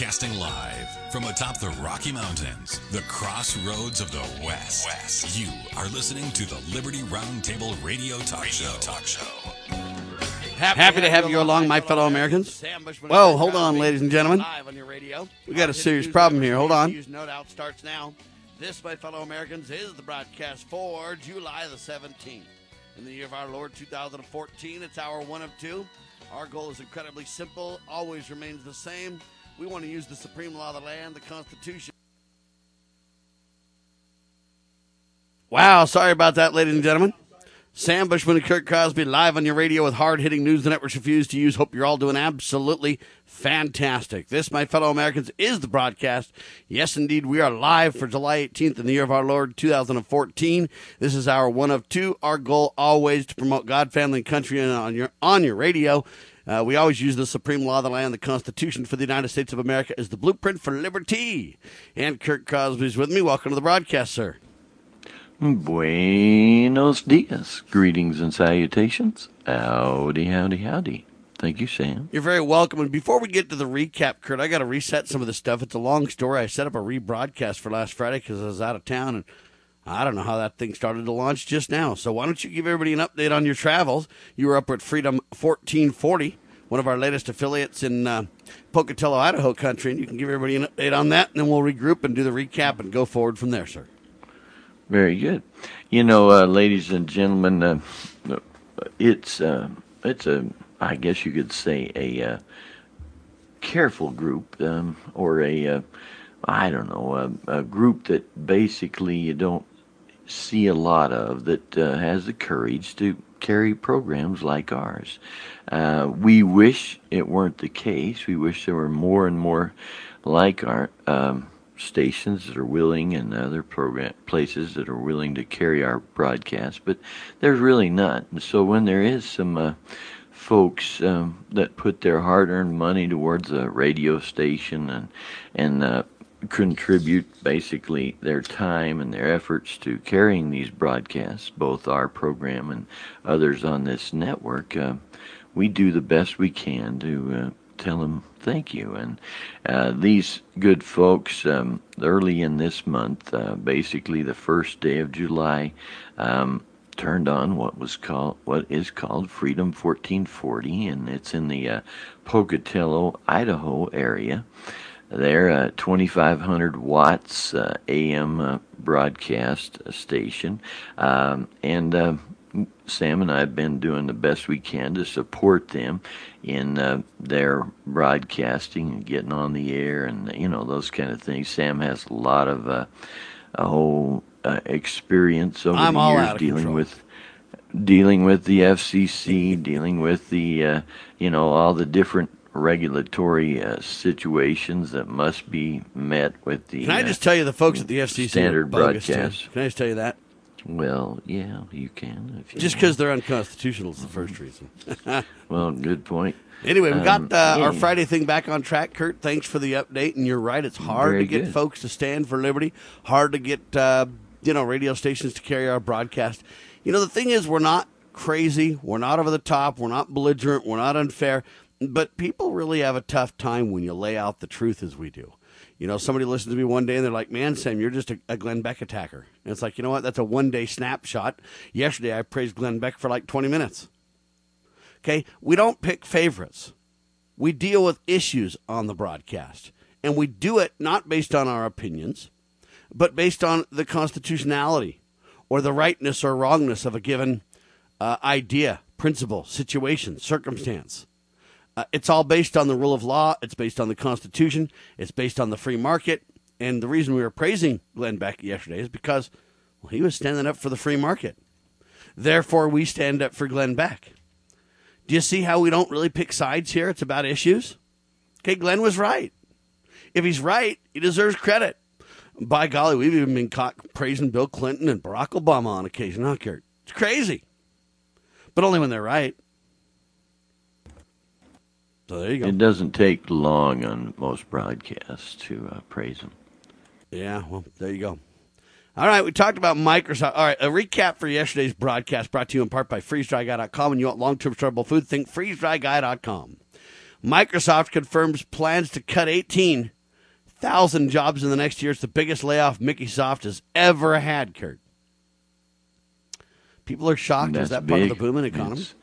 Broadcasting live from atop the Rocky Mountains, the crossroads of the West. West. You are listening to the Liberty Roundtable Radio Talk radio Show. Talk Show. Happy, Happy to have you along, my fellow Americans. Well, hold on, ladies and gentlemen. We got a serious problem here. Hold on. No doubt starts now. This, my fellow Americans, is the broadcast for July the 17th. In the year of our Lord 2014, it's hour one of two. Our goal is incredibly simple, always remains the same. We want to use the supreme law of the land, the Constitution. Wow, sorry about that, ladies and gentlemen. Sam Bushman and Kurt Crosby live on your radio with hard hitting news the networks refuse to use. Hope you're all doing absolutely fantastic. This, my fellow Americans, is the broadcast. Yes, indeed, we are live for July 18th in the year of our Lord 2014. This is our one of two. Our goal always to promote God, family, and country on your on your radio. Uh, we always use the supreme law of the land, the Constitution for the United States of America, as the blueprint for liberty. And Kurt Crosby's with me. Welcome to the broadcast, sir. Buenos dias. Greetings and salutations. Howdy, howdy, howdy. Thank you, Sam. You're very welcome. And before we get to the recap, Kurt, I got to reset some of the stuff. It's a long story. I set up a rebroadcast for last Friday because I was out of town and I don't know how that thing started to launch just now. So why don't you give everybody an update on your travels? You were up at Freedom 1440, one of our latest affiliates in uh, Pocatello, Idaho country, and you can give everybody an update on that, and then we'll regroup and do the recap and go forward from there, sir. Very good. You know, uh, ladies and gentlemen, uh, it's uh, it's a I guess you could say a uh, careful group um, or a uh, I don't know a, a, group that basically you don't see a lot of that has the courage to carry programs like ours. we wish it weren't the case. We wish there were more and more like our. Um, stations that are willing and other program places that are willing to carry our broadcast, but there's really not. And so when there is some uh, folks um, that put their hard-earned money towards a radio station and and uh, contribute basically their time and their efforts to carrying these broadcasts, both our program and others on this network, uh, we do the best we can to uh, tell them thank you. And uh, these good folks, um, early in this month, uh, basically the first day of July, um, turned on what was called what is called Freedom 1440, and it's in the uh, Pocatello, Idaho area. They're a 2,500 watts uh, AM uh, broadcast station, um, and uh, Sam and I have been doing the best we can to support them in uh, their broadcasting and getting on the air and you know those kind of things. Sam has a lot of uh, a whole uh, experience over I'm the years dealing control. with dealing with the FCC, dealing with the uh, you know all the different regulatory uh, situations that must be met with the. Can I just tell you the folks at the FCC standard broadcast? Can I just tell you that? Well, yeah, you can. You just because they're unconstitutional is the first reason. well, good point. Anyway, we got Um, uh, our. Friday thing back on track, Kurt. Thanks for the update. And you're right; it's hard Very to get good. folks to stand for liberty. Hard to get uh, you know radio stations to carry our broadcast. You know, the thing is, we're not crazy. We're not over the top. We're not belligerent. We're not unfair. But people really have a tough time when you lay out the truth as we do. You know, somebody listens to me one day and they're like, "Man, Sam, you're just a, a Glenn Beck attacker." And it's like, you know what? That's a one day snapshot. Yesterday, I praised Glenn Beck for like 20 minutes. Okay, we don't pick favorites. We deal with issues on the broadcast, and we do it not based on our opinions, but based on the constitutionality or the rightness or wrongness of a given uh, idea, principle, situation, circumstance. Uh, it's all based on the rule of law. It's based on the Constitution. It's based on the free market. And the reason we were praising Glenn Beck yesterday is because well, he was standing up for the free market. Therefore, we stand up for Glenn Beck. Do you see how we don't really pick sides here? It's about issues. Okay, Glenn was right. If he's right, he deserves credit. By golly, we've even been caught praising Bill Clinton and Barack Obama on occasion, huh, Kurt? It's crazy. But only when they're right. So there you go. It doesn't take long on most broadcasts to uh, praise them. Yeah, well, there you go. All right, we talked about Microsoft. All right, a recap for yesterday's broadcast brought to you in part by FreezeDryGuy.com. And you want long-term storable food, think FreezeDryGuy.com. Microsoft confirms plans to cut 18,000 jobs in the next year. It's the biggest layoff Mickey Soft has ever had, Kurt. People are shocked. That's Is that part of the booming economy? It's,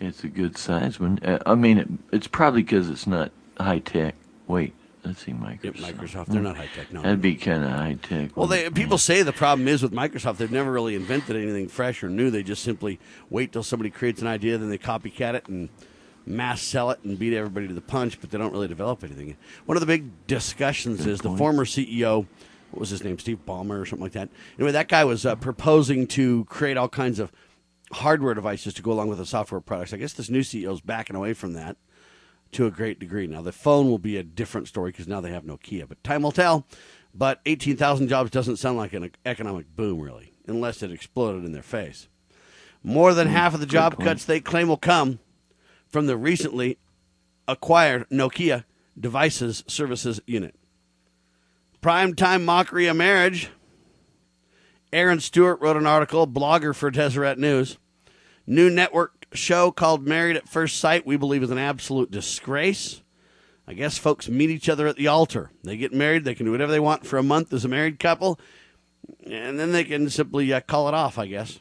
it's a good size one. Uh, I mean, it, it's probably because it's not high tech. Wait, let's see, Microsoft. Yep, Microsoft. They're not high tech. No. That'd be kind of high tech. Well, they, people say the problem is with Microsoft, they've never really invented anything fresh or new. They just simply wait till somebody creates an idea, then they copycat it and mass sell it and beat everybody to the punch, but they don't really develop anything. One of the big discussions is the former CEO, what was his name, Steve Ballmer or something like that. Anyway, that guy was uh, proposing to create all kinds of hardware devices to go along with the software products. I guess this new CEO is backing away from that to a great degree. Now, the phone will be a different story because now they have Nokia, but time will tell. But 18,000 jobs doesn't sound like an economic boom, really, unless it exploded in their face. More than hmm, half of the job cuts they claim will come from the recently acquired Nokia Devices Services Unit. Primetime mockery of marriage. Aaron Stewart wrote an article, blogger for Deseret News. New network show called Married at First Sight, we believe is an absolute disgrace. I guess folks meet each other at the altar. They get married, they can do whatever they want for a month as a married couple, and then they can simply uh, call it off, I guess.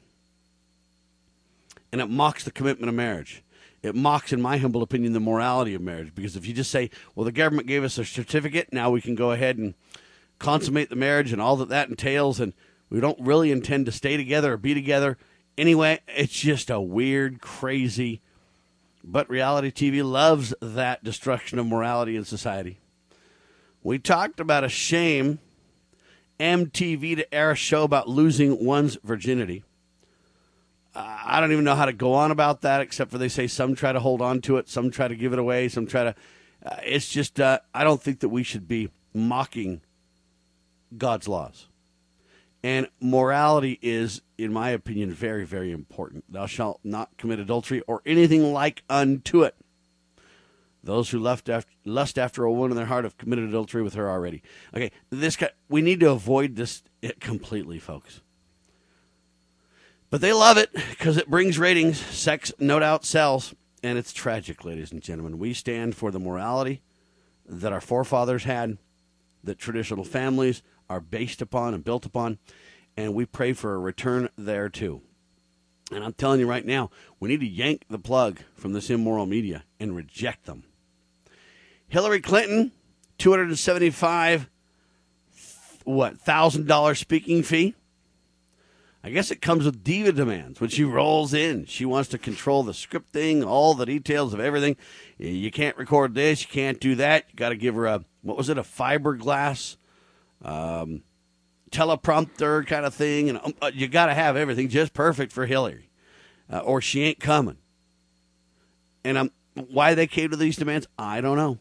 And it mocks the commitment of marriage. It mocks, in my humble opinion, the morality of marriage. Because if you just say, well, the government gave us a certificate, now we can go ahead and consummate the marriage and all that that entails, and we don't really intend to stay together or be together anyway, it's just a weird, crazy. But reality TV loves that destruction of morality in society. We talked about a shame MTV to air a show about losing one's virginity. I don't even know how to go on about that, except for they say some try to hold on to it, some try to give it away, some try to. Uh, it's just, uh, I don't think that we should be mocking God's laws. And morality is, in my opinion, very, very important. Thou shalt not commit adultery or anything like unto it. Those who left after, lust after a woman in their heart have committed adultery with her already. Okay, this guy, we need to avoid this it completely, folks. But they love it because it brings ratings. Sex, no doubt, sells. And it's tragic, ladies and gentlemen. We stand for the morality that our forefathers had, that traditional families are based upon and built upon, and we pray for a return there too. And I'm telling you right now, we need to yank the plug from this immoral media and reject them. Hillary Clinton, 275 what thousand dollar speaking fee. I guess it comes with diva demands when she rolls in. She wants to control the scripting, all the details of everything. You can't record this, you can't do that. You got to give her a what was it, a fiberglass um, teleprompter kind of thing, and um, uh, you got to have everything just perfect for Hillary, uh, or she ain't coming. And um, why they came to these demands, I don't know.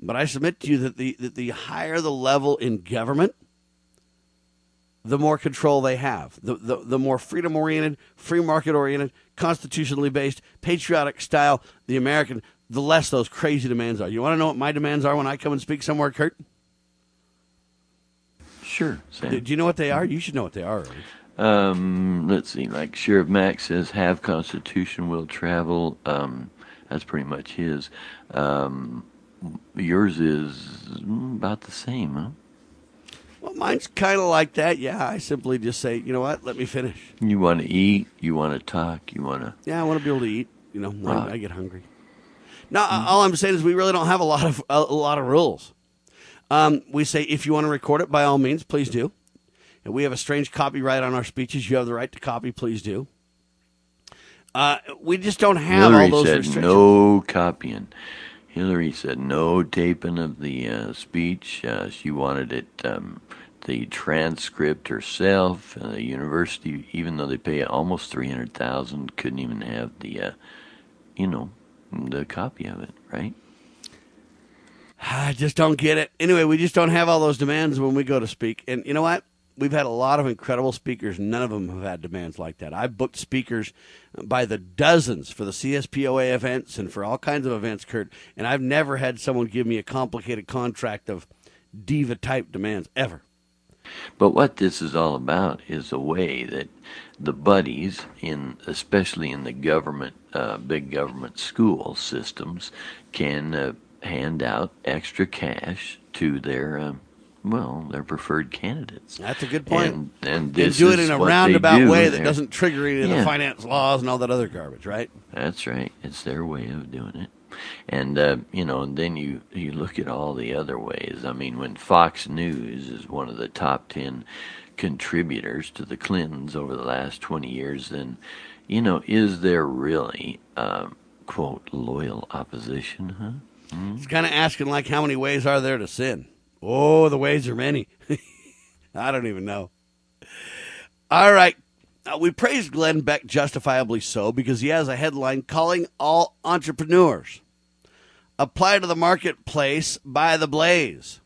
But I submit to you that the that the higher the level in government, the more control they have. The the, the more freedom oriented, free market oriented, constitutionally based, patriotic style the American, the less those crazy demands are. You want to know what my demands are when I come and speak somewhere, Kurt? Sure, Sam. Do, do you know what they are? You should know what they are. Right? Um, let's see. Like Sheriff Mack says, have Constitution will travel. Um, that's pretty much his. Um, yours is about the same, huh? Well, mine's kind of like that. Yeah, I simply just say, you know what? Let me finish. You want to eat. You want to talk. You want to. Yeah, I want to be able to eat. You know, when I get hungry. Now, all I'm saying is we really don't have a lot of a, a lot of rules. Um, we say if you want to record it, by all means, please do. And we have a strange copyright on our speeches. You have the right to copy. Please do. Uh, we just don't have Hillary all those said restrictions. no copying. Hillary said no taping of the uh, speech. Uh, she wanted it, um, the transcript herself. Uh, the university, even though they pay almost three hundred thousand, couldn't even have the, uh, you know, the copy of it, right? I just don't get it. Anyway, we just don't have all those demands when we go to speak. And you know what? We've had a lot of incredible speakers. None of them have had demands like that. I've booked speakers by the dozens for the CSPOA events and for all kinds of events, Kurt. And I've never had someone give me a complicated contract of diva type demands ever. But what this is all about is a way that the buddies, in especially in the government, uh, big government school systems, can uh, hand out extra cash to their, uh, well, their preferred candidates. That's a good point. And, and And this do it in a roundabout way that doesn't trigger any of the finance laws and all that other garbage, right? That's right. It's their way of doing it. And uh, you know, and then you you look at all the other ways. I mean, when Fox News is one of the top ten contributors to the Clintons over the last twenty years, then you know, is there really um, quote loyal opposition? Huh? It's kind of asking like how many ways are there to sin? Oh, the ways are many. I don't even know. All right. Uh, we praise Glenn Beck justifiably so because he has a headline calling all entrepreneurs apply to the marketplace by the blaze.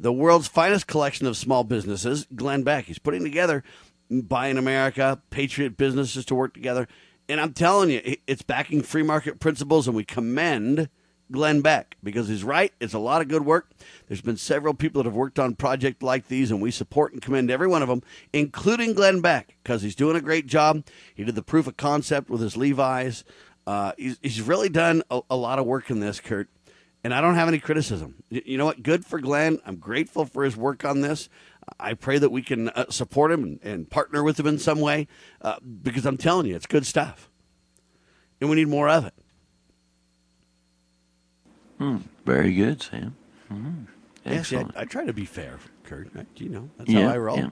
The world's finest collection of small businesses, Glenn Beck. He's putting together Buy in America, Patriot businesses to work together. And I'm telling you, it's backing free market principles, and we commend Glenn Beck because he's right. It's a lot of good work. There's been several people that have worked on projects like these, and we support and commend every one of them, including Glenn Beck, because he's doing a great job. He did the proof of concept with his Levi's. Uh, he's, he's really done a, a lot of work in this, Kurt and I don't have any criticism. You know what? Good for Glenn. I'm grateful for his work on this. I pray that we can uh, support him and, and partner with him in some way uh, because I'm telling you, it's good stuff. And we need more of it. Very good, Sam. Mm-hmm. Yes, yeah. I, I try to be fair, Kurt. You know, that's Yeah, how I roll. yeah.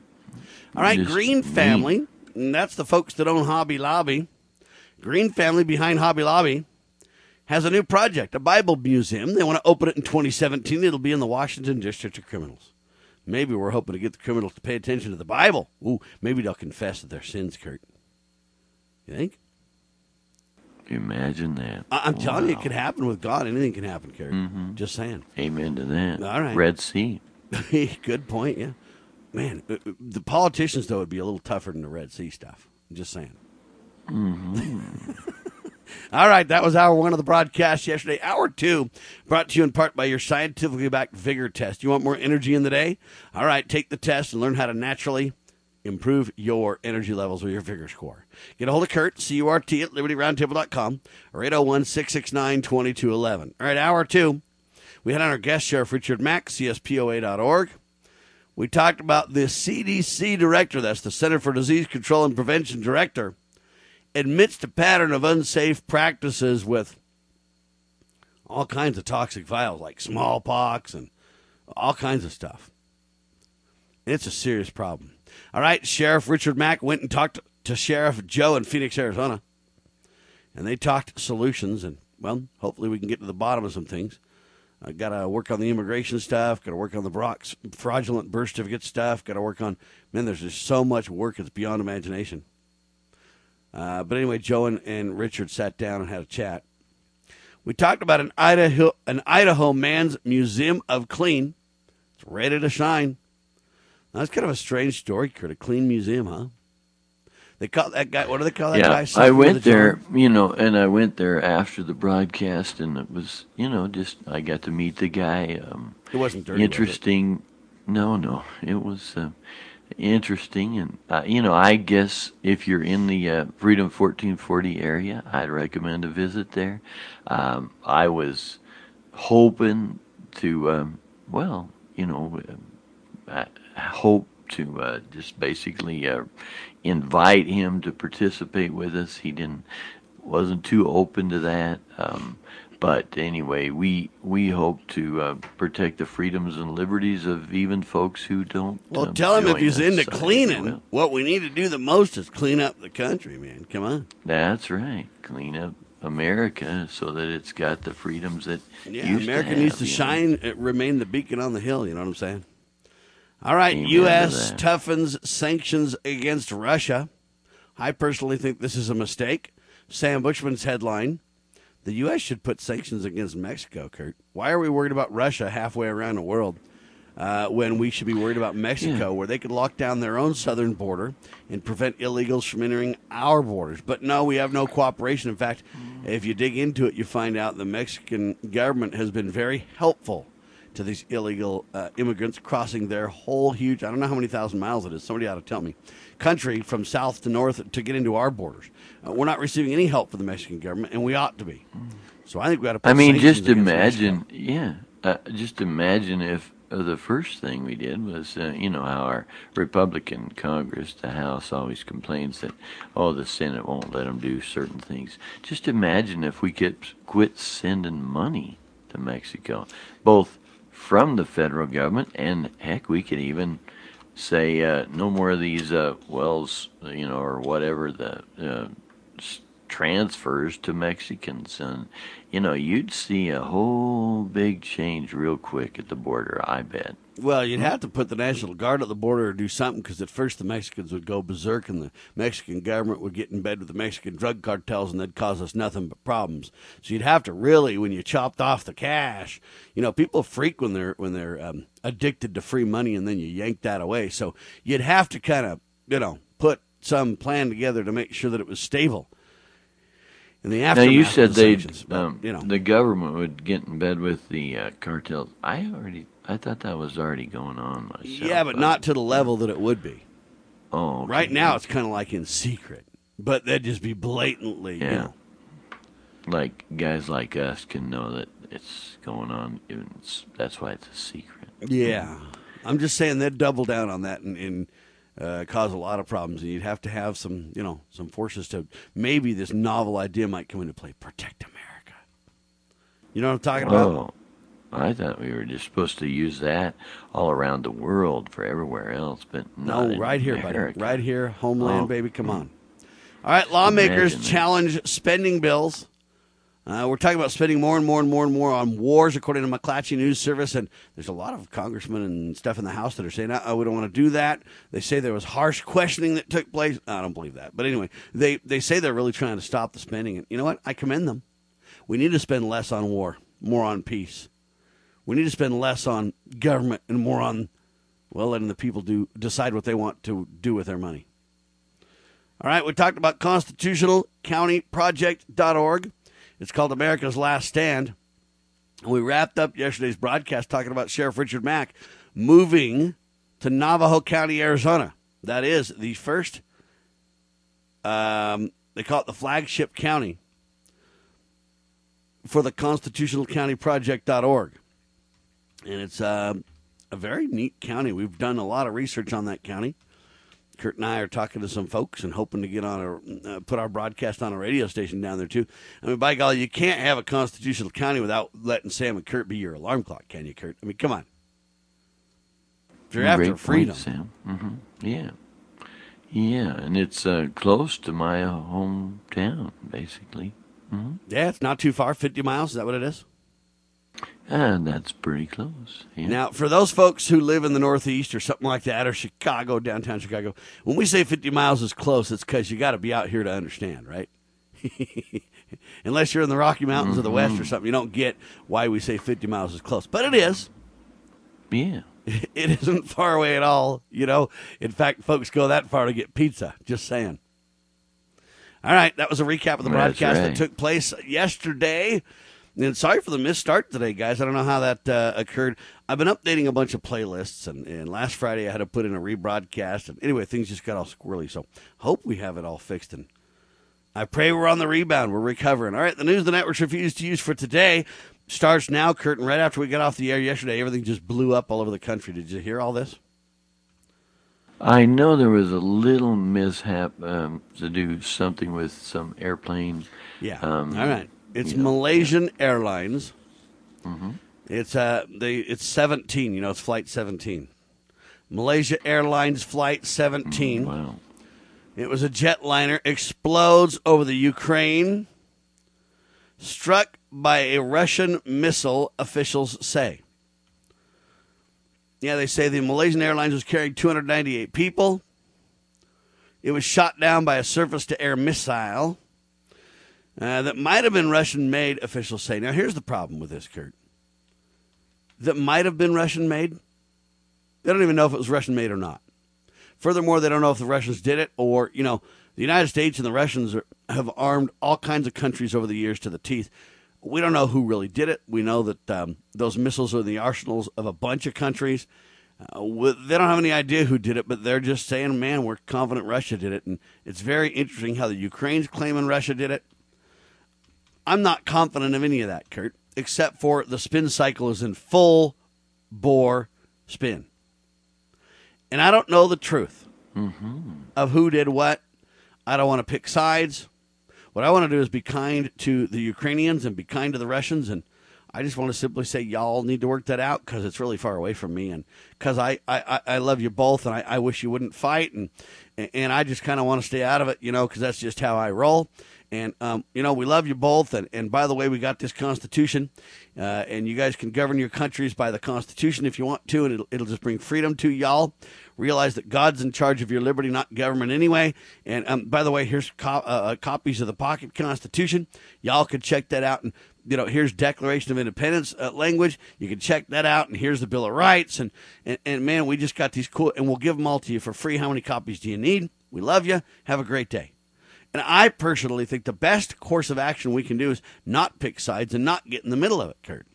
All right, Just Green. Family. And that's the folks that own Hobby Lobby. Green Family behind Hobby Lobby has a new project, a Bible museum. They want to open it in 2017. It'll be in the Washington District of Criminals. Maybe we're hoping to get the criminals to pay attention to the Bible. Ooh, maybe they'll confess their sins, Kurt. You think? Imagine that. I- I'm telling you, it could happen with God. Anything can happen, Kurt. Just saying. Amen to that. All right. Red Sea. Good point. Yeah, man. uh, uh, The politicians though would be a little tougher than the Red Sea stuff. I'm just saying. All right, that was hour one of the broadcast yesterday. Hour two, brought to you in part by your scientifically backed vigor test. You want more energy in the day? All right, take the test and learn how to naturally improve your energy levels with your vigor score. Get a hold of Kurt, C U R T, at libertyroundtable.com or 801 669 2211. All right, hour two, we had on our guest, Sheriff Richard Mack, CSPOA.org. We talked about the CDC director, that's the Center for Disease Control and Prevention director, admits to pattern of unsafe practices with all kinds of toxic vials like smallpox and all kinds of stuff. It's a serious problem. All right, Sheriff Richard Mack went and talked to Sheriff Joe in Phoenix, Arizona, and they talked solutions. And well, hopefully we can get to the bottom of some things. I got to work on the immigration stuff. Got to work on the Brock's fraudulent birth certificate stuff. Got to work on man. There's just so much work; it's beyond imagination. Uh, but anyway, Joe and, and Richard sat down and had a chat. We talked about an Idaho an Idaho man's museum of clean. It's ready to shine. That's kind of a strange story, Kurt. A clean museum, huh? They call that guy. What do they call that yeah, guy? I went a there, you know, and I went there after the broadcast, and it was, you know, just I got to meet the guy. Um, It wasn't dirty. was it? interesting. No, no, it was uh, interesting, and uh, you know, I guess if you're in the uh, Freedom 1440 area, I'd recommend a visit there. Um, I was hoping to, um, well, you know, uh, I hope to uh, just basically uh, invite him to participate with us. He didn't wasn't too open to that. Um, but anyway, we we hope to uh, protect the freedoms and liberties of even folks who don't. Well, um, tell him if he's us, into cleaning, what we need to do the most is clean up the country, man. Come on. That's right. Clean up America so that it's got the freedoms that Yeah, America to needs to you know. shine, uh, remain the beacon on the hill. You know what I'm saying? All right, Amen U.S. that. toughens sanctions against Russia. I personally think this is a mistake. Sam Bushman's headline The U.S. should put sanctions against Mexico, Kurt. Why are we worried about Russia halfway around the world uh, when we should be worried about Mexico, Yeah. where they could lock down their own southern border and prevent illegals from entering our borders? But no, we have no cooperation. In fact, if you dig into it, you find out the Mexican government has been very helpful to these illegal uh, immigrants crossing their whole huge, I don't know how many thousand miles it is, somebody ought to tell me, country from south to north to get into our borders. Uh, we're not receiving any help from the Mexican government, and we ought to be. So I think we got to. I mean, just imagine, yeah, uh, just imagine if uh, the first thing we did was, uh, you know, how our Republican Congress, the House, always complains that, oh, the Senate won't let them do certain things. Just imagine if we could quit sending money to Mexico, both from the federal government and heck, we could even say uh, no more of these uh, wells, you know, or whatever the uh, transfers to Mexicans, and you know, you'd see a whole big change real quick at the border. I bet. Well, you'd have to put the National Guard at the border or do something because at first the Mexicans would go berserk and the Mexican government would get in bed with the Mexican drug cartels and they'd cause us nothing but problems. So you'd have to really, when you chopped off the cash, you know, people freak when they're when they're um, addicted to free money and then you yank that away. So you'd have to kind of, you know, put some plan together to make sure that it was stable in the aftermath. Now you said they, um, you know, the government would get in bed with the uh, cartels. I already, I thought that was already going on myself. Yeah, but not to the level that it would be. Oh, okay. right now it's kind of like in secret, but they'd just be blatantly, yeah. you know. Like guys like us can know that it's going on. Even that's why it's a secret. Yeah, I'm just saying they'd double down on that and. and uh, cause a lot of problems, and you'd have to have some, you know, some forces to maybe this novel idea might come into play: protect America. You know what I'm talking about? Oh, I thought we were just supposed to use that all around the world for everywhere else, but no, right here, America. buddy, right here, homeland, oh. baby. Come on. All right, lawmakers Imagine challenge spending bills. Uh, we're talking about spending more and more and more and more on wars, according to McClatchy News Service. And there's a lot of congressmen and stuff in the House that are saying, oh, we don't want to do that. They say there was harsh questioning that took place. I don't believe that. But anyway, they, they say they're really trying to stop the spending. And you know what? I commend them. We need to spend less on war, more on peace. We need to spend less on government and more on, well, letting the people do decide what they want to do with their money. All right, we talked about constitutionalcountyproject.org. It's called America's Last Stand. And we wrapped up yesterday's broadcast talking about Sheriff Richard Mack moving to Navajo County, Arizona. That is the first, um, they call it the flagship county for the constitutionalcountyproject.org. And it's uh, a very neat county. We've done a lot of research on that county. Kurt and I are talking to some folks and hoping to get on a uh, put our broadcast on a radio station down there too. I mean, by golly, you can't have a constitutional county without letting Sam and Kurt be your alarm clock, can you, Kurt? I mean, come on. If you're after Great freedom, point, Sam. hmm Yeah, yeah, and it's uh, close to my hometown, basically. hmm yeah, it's not too far, fifty miles. Is that what it is? And that's pretty close. Yeah. Now, for those folks who live in the Northeast or something like that, or Chicago, downtown Chicago, when we say 50 miles is close, it's because you got to be out here to understand, right? Unless you're in the Rocky Mountains of the West or mm-hmm. something, you don't get why we say 50 miles is close. But it is. yeah. It isn't far away at all, you know. In fact, folks go that far to get pizza. Just saying. All right, that was a recap of the broadcast that took place yesterday. And sorry for the missed start today, guys. I don't know how that uh, occurred. I've been updating a bunch of playlists, and, and last Friday I had to put in a rebroadcast. And anyway, things just got all squirrely. So hope we have it all fixed. And I pray we're on the rebound. We're recovering. All right, the news the networks refused to use for today starts now, Curtin. Right after we got off the air yesterday, everything just blew up all over the country. Did you hear all this? I know there was a little mishap um, to do something with some airplane. Yeah. Um, All right. It's know, Malaysian Airlines. Mm-hmm. It's uh they it's 17, you know, it's flight 17. Malaysia Airlines flight 17. Wow. It was a jetliner explodes over the Ukraine struck by a Russian missile officials say. Yeah, they say the Malaysian Airlines was carrying 298 people. It was shot down by a surface to air missile uh, that might have been Russian made, officials say. Now, here's the problem with this, Kurt. That might have been Russian made. They don't even know if it was Russian made or not. Furthermore, they don't know if the Russians did it or, you know, the United States and the Russians are, have armed all kinds of countries over the years to the teeth. We don't know who really did it. We know that um, those missiles are in the arsenals of a bunch of countries. Uh, they don't have any idea who did it, but they're just saying, man, we're confident Russia did it. And it's very interesting how the Ukraine's claiming Russia did it. I'm not confident of any of that, Kurt, except for the spin cycle is in full bore spin. And I don't know the truth Mm-hmm. of who did what. I don't want to pick sides. What I want to do is be kind to the Ukrainians and be kind to the Russians. And I just want to simply say, y'all need to work that out because it's really far away from me. And because I, I, I love you both and I, I wish you wouldn't fight. And, and I just kind of want to stay out of it, you know, because that's just how I roll. And, um, you know, we love you both. And, and by the way, we got this Constitution, uh, and you guys can govern your countries by the Constitution if you want to, and it'll, it'll just bring freedom to y'all. Realize that God's in charge of your liberty, not government anyway. And um, by the way, here's co- uh, copies of the Pocket Constitution. Y'all can check that out. And, you know, here's Declaration of Independence uh, language. You can check that out. And here's the Bill of Rights. And, and, and man, we just got these cool, and we'll give them all to you for free. How many copies do you need? We love you. Have a great day. And I personally think the best course of action we can do is not pick sides and not get in the middle of it, Kurt.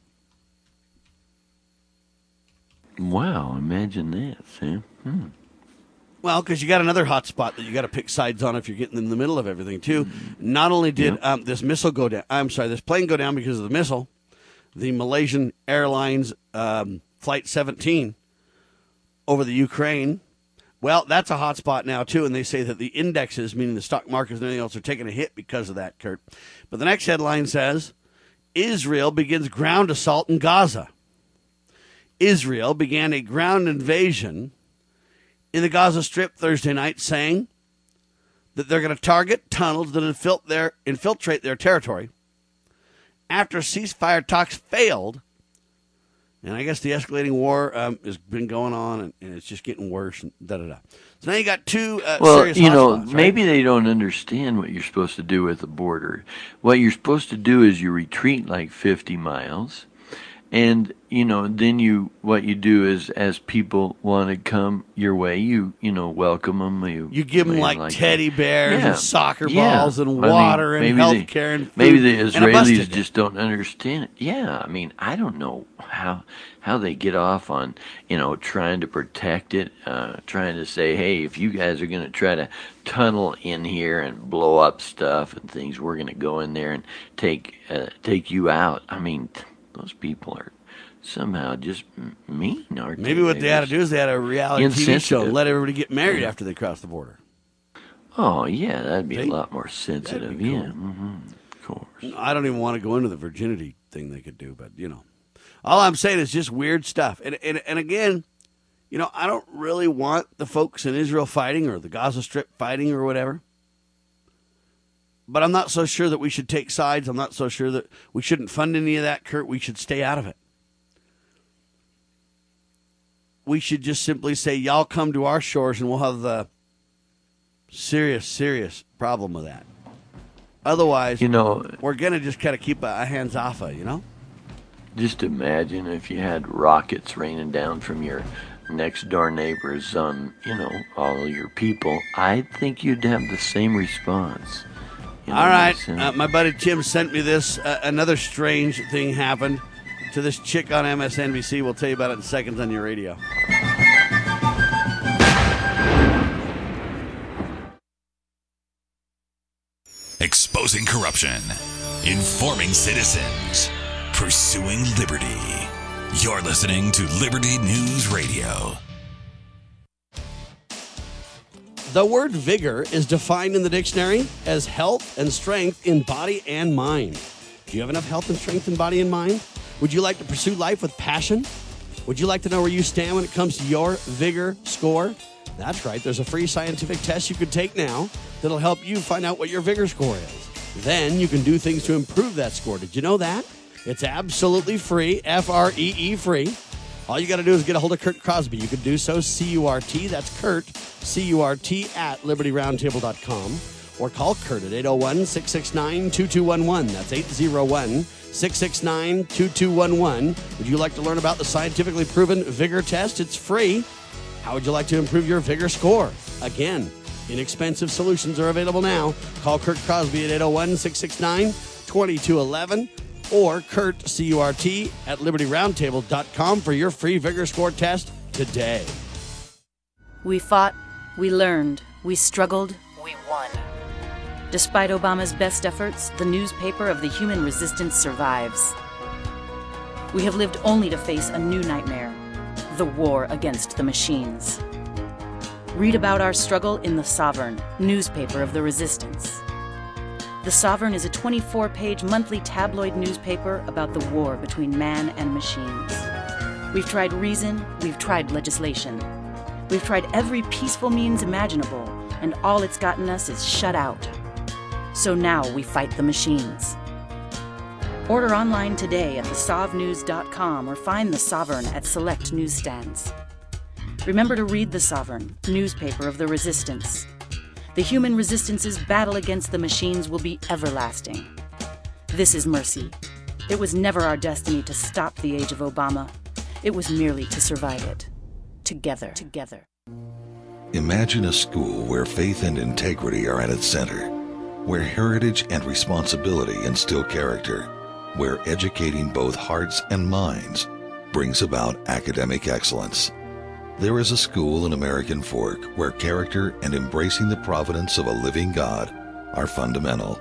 Wow, imagine that, Sam. Hmm. Well, because you got another hot spot that you got to pick sides on if you're getting in the middle of everything too. Not only did Yep. um, this missile go down, I'm sorry, this plane go down because of the missile. The Malaysian Airlines um, Flight 17 over the Ukraine. Well, that's a hot spot now too, and they say that the indexes, meaning the stock markets and everything else, are taking a hit because of that, Kurt. But the next headline says Israel begins ground assault in Gaza. Israel began a ground invasion in the Gaza Strip Thursday night, saying that they're going to target tunnels that infilt their, infiltrate their territory after ceasefire talks failed. And I guess the escalating war um, has been going on, and, and it's just getting worse. And da da da. So now you got two uh, Well, you know, hotspots, right? maybe they don't understand what you're supposed to do with the border. What you're supposed to do is you retreat like 50 miles, and you know, then you what you do is as people want to come your way, you you know welcome them. You You give them you like, teddy bears Yeah. and soccer Yeah. balls and I mean, water and health care and food maybe the Israelis just don't understand it. Yeah, I mean, I don't know how how they get off on you know trying to protect it, uh, trying to say, hey, if you guys are going to try to tunnel in here and blow up stuff and things, we're going to go in there and take uh, take you out. I mean, those people are somehow just mean, aren't Maybe they? what they had to do is they had a reality TV show and let everybody get married after they cross the border. Oh yeah, that'd be See? a lot more sensitive. cool. Yeah, hmm of course. I don't even want to go into the virginity thing they could do, but you know, all I'm saying is just weird stuff. And and and again, you know, I don't really want the folks in Israel fighting or the Gaza Strip fighting or whatever. But I'm not so sure that we should take sides. I'm not so sure that we shouldn't fund any of that, Kurt. We should stay out of it. We should just simply say, y'all come to our shores and we'll have the serious, serious problem with that. Otherwise, You know, we're gonna just kind of keep our hands off of, you know. Just imagine if you had rockets raining down from your next door neighbors on, you know, all your people. I think you'd have the same response. You know All what I'm right, saying? uh, my buddy Tim sent me this. Uh, another strange thing happened to this chick on MSNBC. We'll tell you about it in seconds on your radio. Exposing corruption, informing citizens, pursuing liberty. You're listening to Liberty News Radio. The word vigor is defined in the dictionary as health and strength in body and mind. Do you have enough health and strength in body and mind? Would you like to pursue life with passion? Would you like to know where you stand when it comes to your vigor score? That's right, there's a free scientific test you can take now that'll help you find out what your vigor score is. Then you can do things to improve that score. Did you know that? It's absolutely free, F R E E free. All you got to do is get a hold of Kurt Crosby. You can do so, C U R T, that's Kurt, C U R T, at libertyroundtable.com, or call Kurt at 801 669 2211. That's 801 669 2211. Would you like to learn about the scientifically proven vigor test? It's free. How would you like to improve your vigor score? Again, inexpensive solutions are available now. Call Kurt Crosby at 801 669 2211 or Kurt, C U R T, at libertyroundtable.com for your free Vigor Score test today. We fought, we learned, we struggled, we won. Despite Obama's best efforts, the newspaper of the human resistance survives. We have lived only to face a new nightmare the war against the machines. Read about our struggle in The Sovereign, newspaper of the resistance. The Sovereign is a 24 page monthly tabloid newspaper about the war between man and machines. We've tried reason, we've tried legislation. We've tried every peaceful means imaginable, and all it's gotten us is shut out. So now we fight the machines. Order online today at thesovnews.com or find The Sovereign at select newsstands. Remember to read The Sovereign, newspaper of the resistance. The human resistance's battle against the machines will be everlasting. This is mercy. It was never our destiny to stop the age of Obama. It was merely to survive it. Together. Together. Imagine a school where faith and integrity are at its center, where heritage and responsibility instill character, where educating both hearts and minds brings about academic excellence. There is a school in American Fork where character and embracing the providence of a living God are fundamental,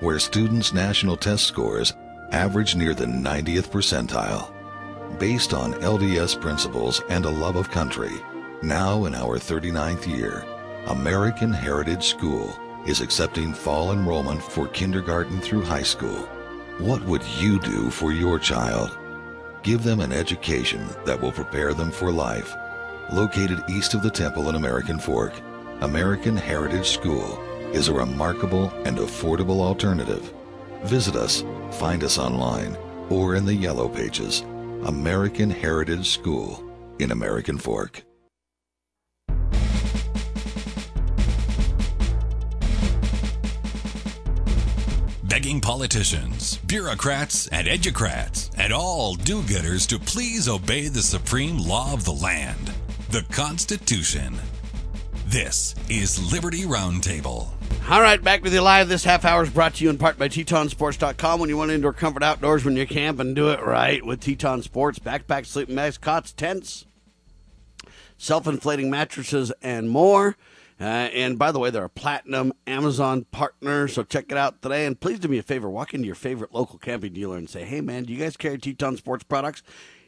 where students' national test scores average near the 90th percentile. Based on LDS principles and a love of country, now in our 39th year, American Heritage School is accepting fall enrollment for kindergarten through high school. What would you do for your child? Give them an education that will prepare them for life. Located east of the temple in American Fork, American Heritage School is a remarkable and affordable alternative. Visit us, find us online, or in the yellow pages. American Heritage School in American Fork. begging politicians, bureaucrats, and educrats, and all do getters to please obey the supreme law of the land, the Constitution. This is Liberty Roundtable. All right, back with you live. This half hour is brought to you in part by TetonSports.com. When you want indoor comfort outdoors when you're camping, do it right with Teton Sports. Backpacks, sleeping bags, cots, tents, self-inflating mattresses, and more. Uh, and by the way, they're a platinum Amazon partner, so check it out today. And please do me a favor, walk into your favorite local camping dealer and say, "Hey, man, do you guys carry Teton Sports products?"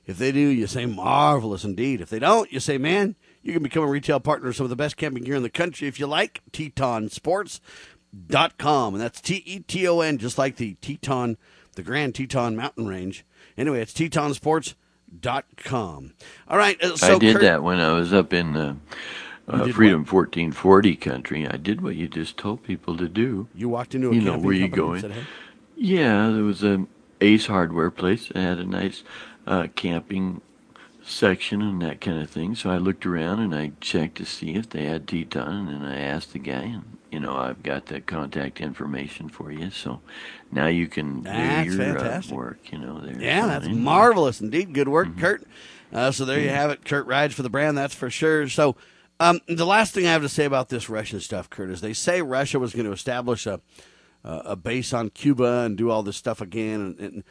If they do, you say marvelous indeed. If they don't, you say, man, you can become a retail partner of some of the best camping gear in the country if you like. TetonSports.com. And that's T E T O N, just like the Teton, the Grand Teton Mountain Range. Anyway, it's TetonSports.com. All right. uh, So I did Kurt- that when I was up in uh, uh, Freedom 1440 country. I did what you just told people to do. You walked into a You know, camping where you going? said, hey, Yeah, there was a Ace Hardware place. It had a nice uh, camping section and that kind of thing. So I looked around and I checked to see if they had Teton, and I asked the guy, and you know, I've got the contact information for you. So now you can That's do your uh, work. You know, there. Yeah, that's anyway. marvelous indeed. Good work, Mm-hmm. Kurt. Uh, so there you have it. Kurt rides for the brand, that's for sure. So um, the last thing I have to say about this Russian stuff, Kurt, is they say Russia was going to establish a a a base on Cuba and do all this stuff again, and, and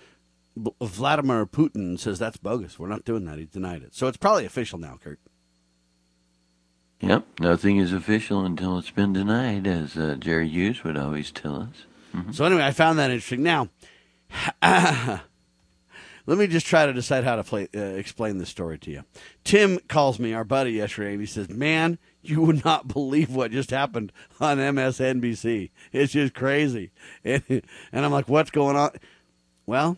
Vladimir Putin says that's bogus. We're not doing that. He denied it. So it's probably official now, Kurt. Yep, nothing is official until it's been denied, as uh, Jerry Hughes would always tell us. So anyway, I found that interesting. Now, let me just try to decide how to play, uh, explain this story to you. Tim calls me, our buddy, yesterday, and he says, "Man, you would not believe what just happened on MSNBC. It's just crazy." And, and I'm like, "What's going on?" Well,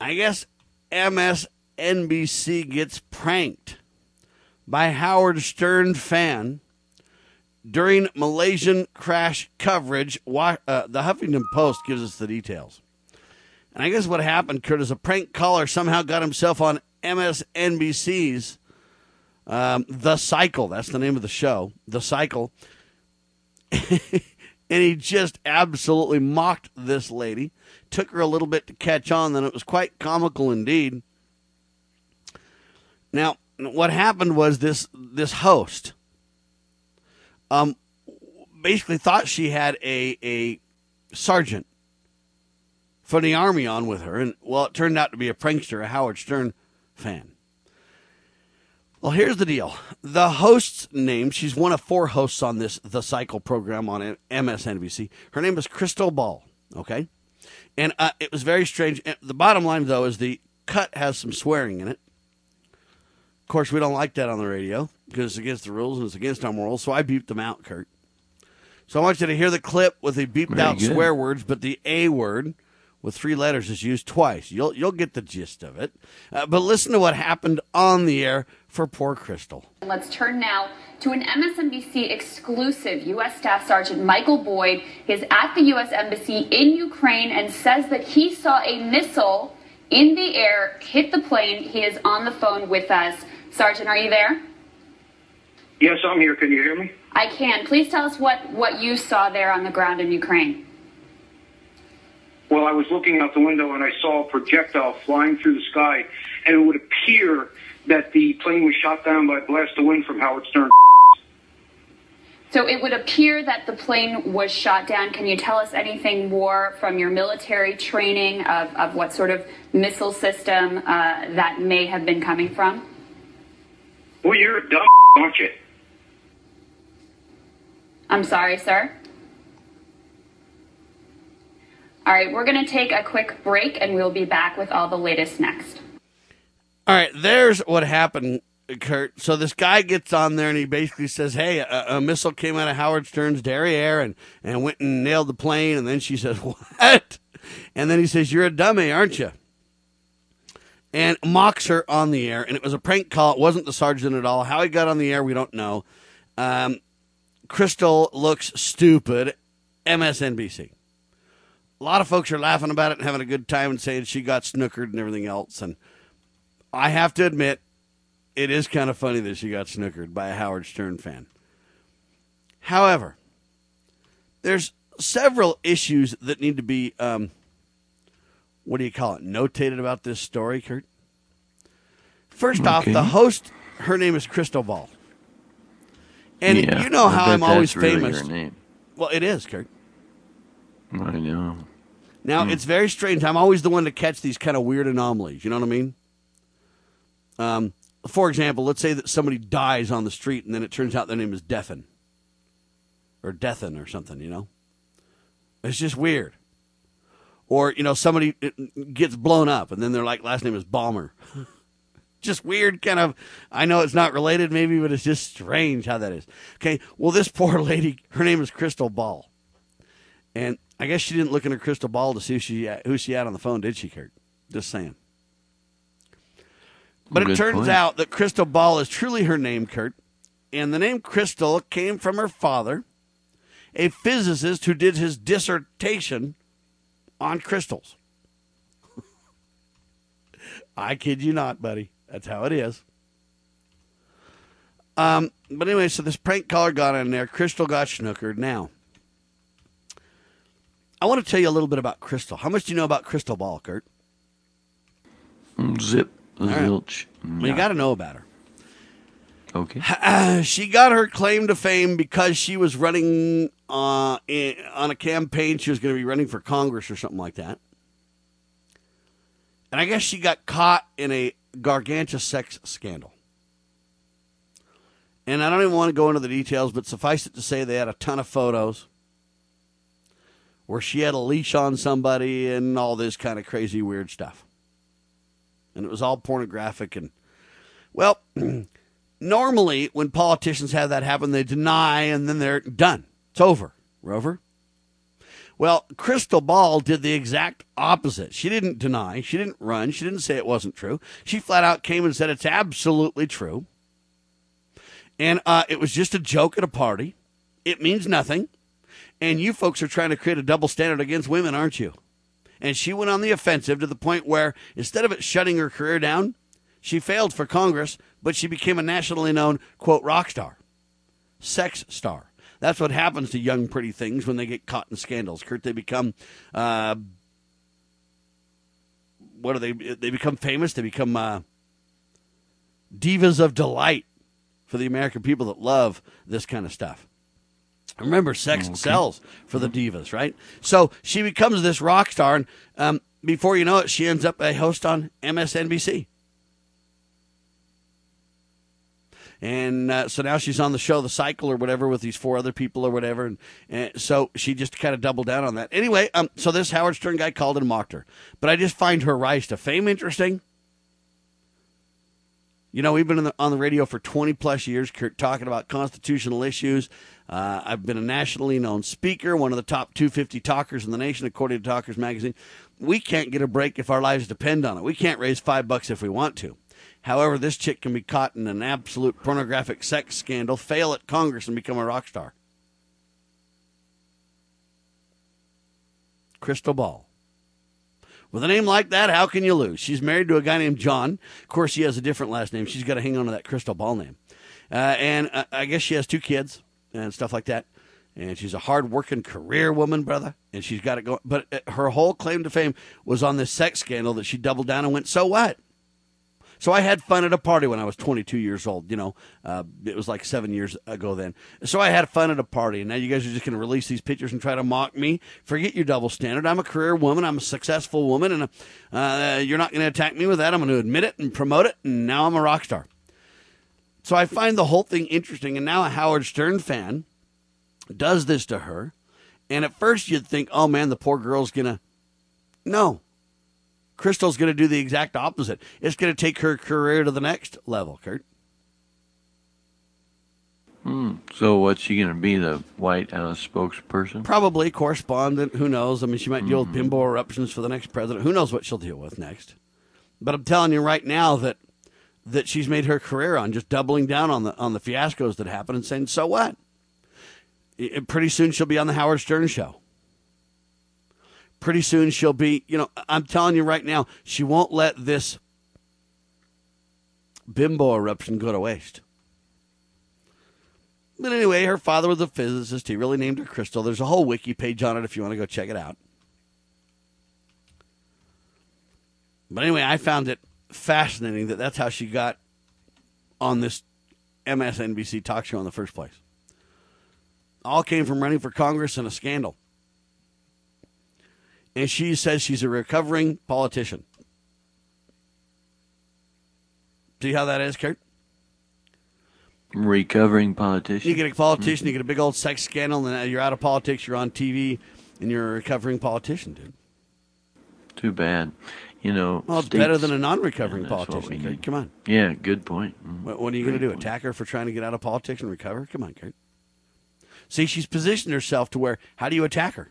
I guess MSNBC gets pranked by Howard Stern fan during Malaysian crash coverage. Uh, the Huffington Post gives us the details. And I guess what happened, Kurt, is a prank caller somehow got himself on MSNBC's um, The Cycle. That's the name of the show, The Cycle. and he just absolutely mocked this lady. Took her a little bit to catch on, then it was quite comical indeed. Now, what happened was this this host um basically thought she had a a sergeant from the Army on with her. And, well, it turned out to be a prankster, a Howard Stern fan. Well, here's the deal. The host's name, she's one of four hosts on this The Cycle program on MSNBC. Her name is Krystal Ball, okay? And uh, it was very strange. The bottom line, though, is the cut has some swearing in it. Of course, we don't like that on the radio because it's against the rules and it's against our morals, so I beeped them out, Kurt. So I want you to hear the clip with the beeped very out good. swear words, but the A word – with three letters is used twice. You'll you'll get the gist of it. Uh, but listen to what happened on the air for poor Krystal. Let's turn now to an MSNBC exclusive. U.S. Staff Sergeant Michael Boyd is at the U.S. Embassy in Ukraine and says that he saw a missile in the air hit the plane. He is on the phone with us. Sergeant, are you there? Yes, I'm here. Can you hear me? I can. Please tell us what, what you saw there on the ground in Ukraine. Well, I was looking out the window and I saw a projectile flying through the sky, and it would appear that the plane was shot down by a blast of wind from Howard Stern. So it would appear that the plane was shot down. Can you tell us anything more from your military training of, of what sort of missile system uh, that may have been coming from? Well, you're dumb, aren't you? I'm sorry, sir. All right, we're going to take a quick break and we'll be back with all the latest next. All right, there's what happened, Kurt. So this guy gets on there and he basically says, "Hey, a, a missile came out of Howard Stern's derriere and and went and nailed the plane." And then she says, "What?" And then he says, "You're a dummy, aren't you?" And mocks her on the air. And it was a prank call. It wasn't the sergeant at all. How he got on the air, we don't know. Um, Krystal looks stupid. MSNBC a lot of folks are laughing about it and having a good time and saying she got snookered and everything else. And I have to admit, it is kind of funny that she got snookered by a Howard Stern fan. However, there's several issues that need to be, um, what do you call it, notated about this story, Kurt. First okay. off, the host, her name is Krystal Ball. And yeah, you know how I'm always famous. Well, it is, Kurt. I know. Now mm. it's very strange. I'm always the one to catch these kind of weird anomalies. You know what I mean? Um, for example, let's say that somebody dies on the street, and then it turns out their name is Deffen or Deathen or something. You know, it's just weird. Or you know, somebody gets blown up, and then their like last name is Bomber. just weird, kind of. I know it's not related, maybe, but it's just strange how that is. Okay, well, this poor lady, her name is Krystal Ball, and I guess she didn't look in her crystal ball to see who she who she had on the phone, did she, Kurt? Just saying. But Good it turns point. out that Krystal Ball is truly her name, Kurt, and the name Krystal came from her father, a physicist who did his dissertation on crystals. I kid you not, buddy. That's how it is. Um, but anyway, so this prank caller got in there. Krystal got snookered. Now, I want to tell you a little bit about Krystal. How much do you know about Krystal Ball, Kurt? Mm, zip, zilch. Well, you got to know about her. Okay. Uh, she got her claim to fame because she was running uh, in, on a campaign. She was going to be running for Congress or something like that. And I guess she got caught in a gargantuan sex scandal. And I don't even want to go into the details, but suffice it to say, they had a ton of photos where she had a leash on somebody and all this kind of crazy weird stuff. And it was all pornographic and well, normally when politicians have that happen, they deny and then they're done. It's over. Rover. Well, Krystal Ball did the exact opposite. She didn't deny. She didn't run. She didn't say it wasn't true. She flat out came and said it's absolutely true. And uh, it was just a joke at a party. It means nothing. And you folks are trying to create a double standard against women, aren't you? And she went on the offensive to the point where instead of it shutting her career down, she failed for Congress, but she became a nationally known, quote, rock star, sex star. That's what happens to young, pretty things when they get caught in scandals. Kurt, they become, uh, what are they? They become famous. They become uh, divas of delight for the American people that love this kind of stuff. Remember, sex okay. sells for the divas, right? So she becomes this rock star, and um, before you know it, she ends up a host on MSNBC. And uh, so now she's on the show, The Cycle or whatever, with these four other people or whatever. And, and so she just kind of doubled down on that. Anyway, um, so this Howard Stern guy called and mocked her. But I just find her rise to fame interesting. You know, we've been the, on the radio for 20 plus years talking about constitutional issues. Uh, I've been a nationally known speaker, one of the top 250 talkers in the nation, according to Talkers Magazine. We can't get a break if our lives depend on it. We can't raise five bucks if we want to. However, this chick can be caught in an absolute pornographic sex scandal, fail at Congress, and become a rock star. Krystal Ball. With a name like that, how can you lose? She's married to a guy named John. Of course, she has a different last name. She's got to hang on to that Krystal Ball name. Uh, and uh, I guess she has two kids and stuff like that. And she's a hard-working career woman, brother. And she's got it going. But her whole claim to fame was on this sex scandal that she doubled down and went, so what? So I had fun at a party when I was 22 years old. You know, uh, it was like seven years ago then. So I had fun at a party, and now you guys are just going to release these pictures and try to mock me. Forget your double standard. I'm a career woman. I'm a successful woman, and uh, you're not going to attack me with that. I'm going to admit it and promote it, and now I'm a rock star. So I find the whole thing interesting, and now a Howard Stern fan does this to her, and at first you'd think, oh man, the poor girl's gonna. No, Krystal's going to do the exact opposite. It's going to take her career to the next level, Kurt. Hmm. So what's she going to be, the White House spokesperson? Probably correspondent. Who knows? I mean, she might deal mm-hmm. with bimbo eruptions for the next president. Who knows what she'll deal with next? But I'm telling you right now that that she's made her career on just doubling down on the on the fiascos that happen and saying, "So what?" It, pretty soon she'll be on the Howard Stern show pretty soon she'll be, you know, I'm telling you right now, she won't let this bimbo eruption go to waste. But anyway, her father was a physicist. He really named her Krystal. There's a whole wiki page on it if you want to go check it out. But anyway, I found it fascinating that that's how she got on this MSNBC talk show in the first place. All came from running for Congress and a scandal and she says she's a recovering politician. See how that is, Kurt? Recovering politician. You get a politician, mm-hmm. you get a big old sex scandal, and you're out of politics, you're on TV, and you're a recovering politician, dude. Too bad. You know, well, it's better than a non-recovering yeah, politician. Come on. Yeah, good point. Mm-hmm. What, what, are you going to do? Point. Attack her for trying to get out of politics and recover? Come on, Kurt. See, she's positioned herself to where. How do you attack her?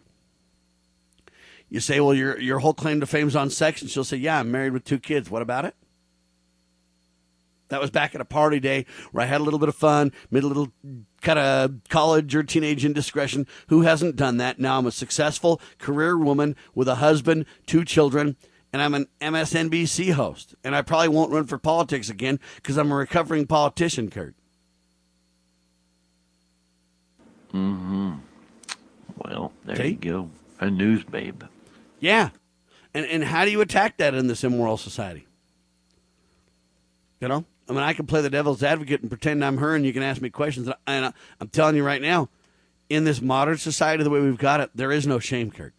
You say, well, your your whole claim to fame's on sex, and she'll say, yeah, I'm married with two kids. What about it? That was back at a party day where I had a little bit of fun, made a little kind of college or teenage indiscretion. Who hasn't done that? Now I'm a successful career woman with a husband, two children, and I'm an MSNBC host. And I probably won't run for politics again because I'm a recovering politician, Kurt. Mm-hmm. Well, there you go. A news babe. Yeah. And, and how do you attack that in this immoral society? You know? I mean, I can play the devil's advocate and pretend I'm her, and you can ask me questions. And I'm telling you right now, in this modern society, the way we've got it, there is no shame, Kurt.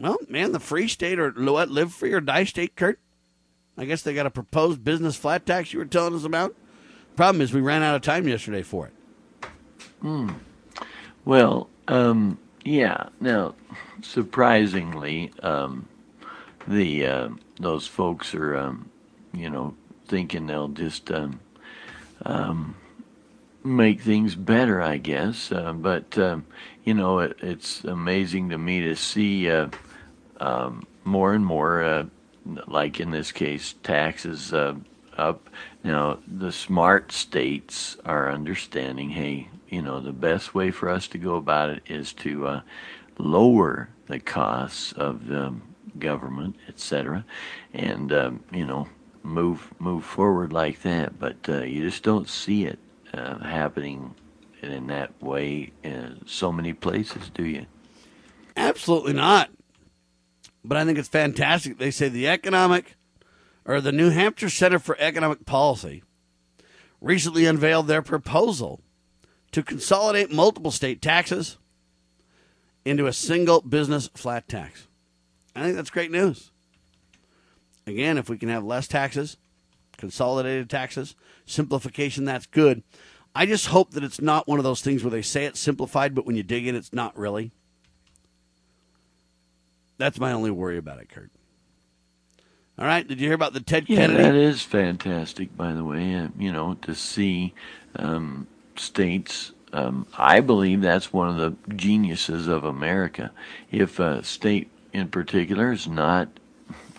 Well, man, the free state or what, live free or die state, Kurt. I guess they got a proposed business flat tax you were telling us about. Problem is, we ran out of time yesterday for it. Hmm. Well, um, yeah. Now, surprisingly, um, the uh, those folks are, um, you know, thinking they'll just um, um, make things better, I guess. Uh, but you know, it, it's amazing to me to see uh, um, more and more, uh, like in this case, taxes uh, up. Now, the smart states are understanding. Hey, you know, the best way for us to go about it is to uh, lower the costs of the government, etc., and um, you know, move move forward like that. But uh, you just don't see it uh, happening in that way in so many places, do you? Absolutely not. But I think it's fantastic. They say the economic or the New Hampshire Center for Economic Policy recently unveiled their proposal to consolidate multiple state taxes into a single business flat tax. I think that's great news. Again, if we can have less taxes, consolidated taxes, simplification, that's good. I just hope that it's not one of those things where they say it's simplified, but when you dig in, it's not really. That's my only worry about it, Kurt. All right. Did you hear about the Ted yeah, Kennedy? that is fantastic, by the way. Uh, you know, to see um, states. Um, I believe that's one of the geniuses of America. If a state in particular is not,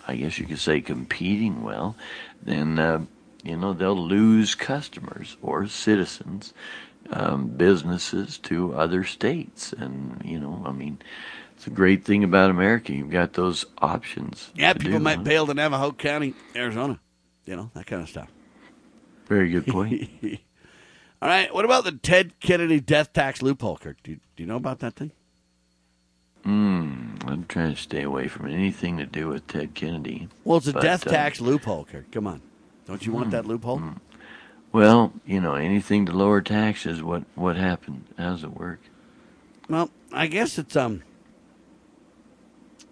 I guess you could say, competing well, then uh, you know they'll lose customers or citizens, um, businesses to other states, and you know, I mean it's a great thing about America. You've got those options. Yeah, people do, might huh? bail to Navajo County, Arizona. You know, that kind of stuff. Very good point. All right. What about the Ted Kennedy death tax loophole, Kurt? Do you, do you know about that thing? mm, I'm trying to stay away from anything to do with Ted Kennedy. Well, it's a But, death uh, tax loophole, Kurt. Come on. Don't you want that loophole? Well, you know, anything to lower taxes. What what happened? How does it work? Well, I guess it's um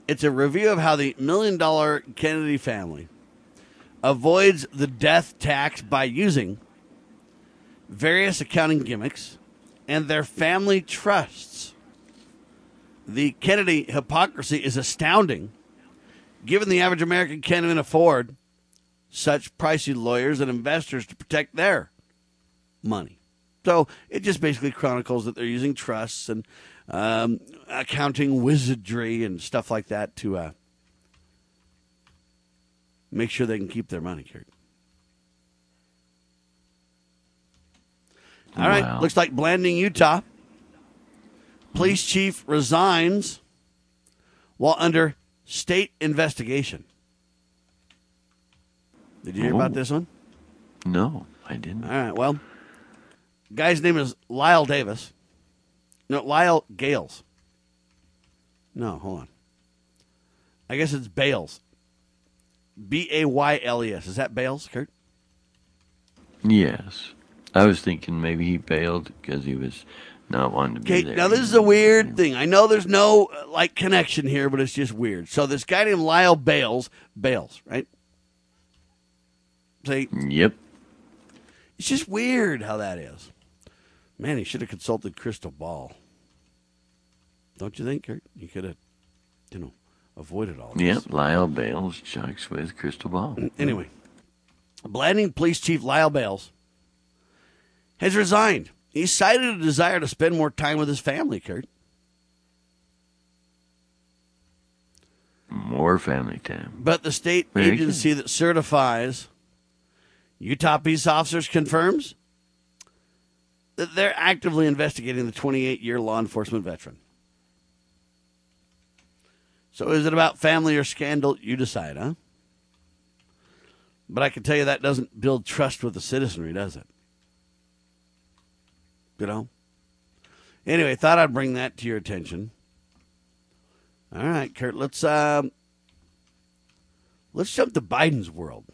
it's a review of how the million dollar Kennedy family avoids the death tax by using various accounting gimmicks and their family trusts. The Kennedy hypocrisy is astounding given the average American can't even afford such pricey lawyers and investors to protect their money. So it just basically chronicles that they're using trusts and um, accounting wizardry and stuff like that to uh, make sure they can keep their money, Kurt. All right, Wow. looks like Blanding, Utah. Police chief resigns while under state investigation. Did you hear about Oh. this one? No, I didn't. All right. Well, guy's name is Lyle Davis. No, Lyle Gales. No, hold on. I guess it's Bayles. B A Y L E S. Is that Bayles, Kurt? Yes, I was thinking maybe he bailed because he was not wanting to be Okay. there. Now this is a weird thing. I know there's no uh, like connection here, but it's just weird. So this guy named Lyle Bayles, Bayles, right? See, Yep. It's just weird how that is. Man, he should have consulted Crystal Ball. Don't you think, Kurt? You could have, you know, avoided all this. Yep. Lyle Bayles chucks with crystal ball. Mm, anyway, Blanding Police Chief Lyle Bayles has resigned. He cited a desire to spend more time with his family, Kurt. More family time. But the state Very agency that certifies Utah peace officers confirms they're actively investigating the 28 year law enforcement veteran. So is it about family or scandal? You decide, huh? But I can tell you that doesn't build trust with the citizenry, does it? You know? Anyway, thought I'd bring that to your attention. All right, Kurt, let's um let's jump to Biden's world.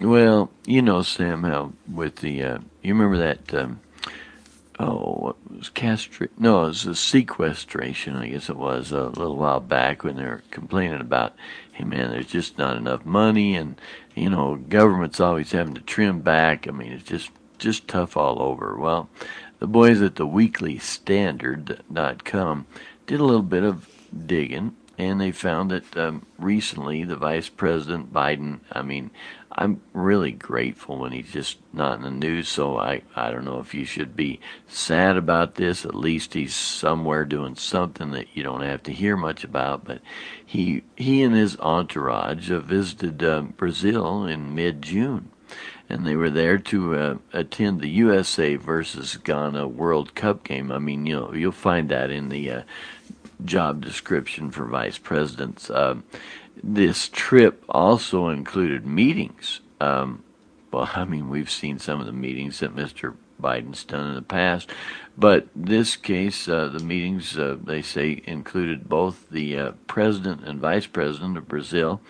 Well, you know, Sam, how with the uh, you remember that um, oh, what was castration? No, it was the sequestration. I guess it was a little while back when they were complaining about, hey man, there's just not enough money, and you know, government's always having to trim back. I mean, it's just just tough all over. Well, the boys at the Weekly weeklystandard.com did a little bit of digging and they found that um, recently the vice president biden i mean i'm really grateful when he's just not in the news so i i don't know if you should be sad about this at least he's somewhere doing something that you don't have to hear much about but he he and his entourage uh, visited um, brazil in mid june and they were there to uh, attend the USA versus Ghana World Cup game. I mean, you know, you'll find that in the uh, job description for vice presidents. Um, this trip also included meetings. Um, well, I mean, we've seen some of the meetings that Mr. Biden's done in the past, but this case, uh, the meetings uh, they say included both the uh, president and vice president of Brazil.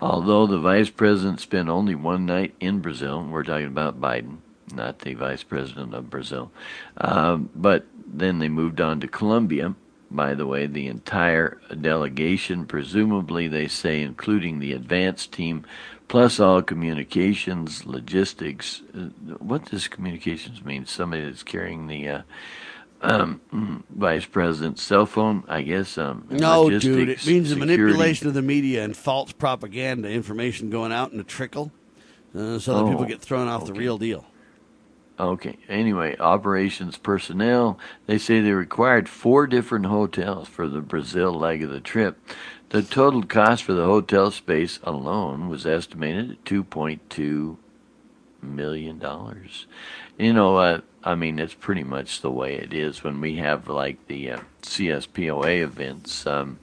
Although the vice president spent only one night in Brazil, we're talking about Biden, not the vice president of Brazil. Um, but then they moved on to Colombia. By the way, the entire delegation, presumably they say, including the advance team, plus all communications, logistics. Uh, what does communications mean? Somebody that's carrying the uh, um, vice president's cell phone, I guess. Um, no, dude, it means the manipulation of the media and false propaganda, information going out in a trickle, uh, so that oh, people get thrown off okay. the real deal. Okay. Anyway, operations personnel, they say they required four different hotels for the Brazil leg of the trip. The total cost for the hotel space alone was estimated at $2.2 million. You know, uh, I mean, it's pretty much the way it is when we have like the uh, CSPOA events, um,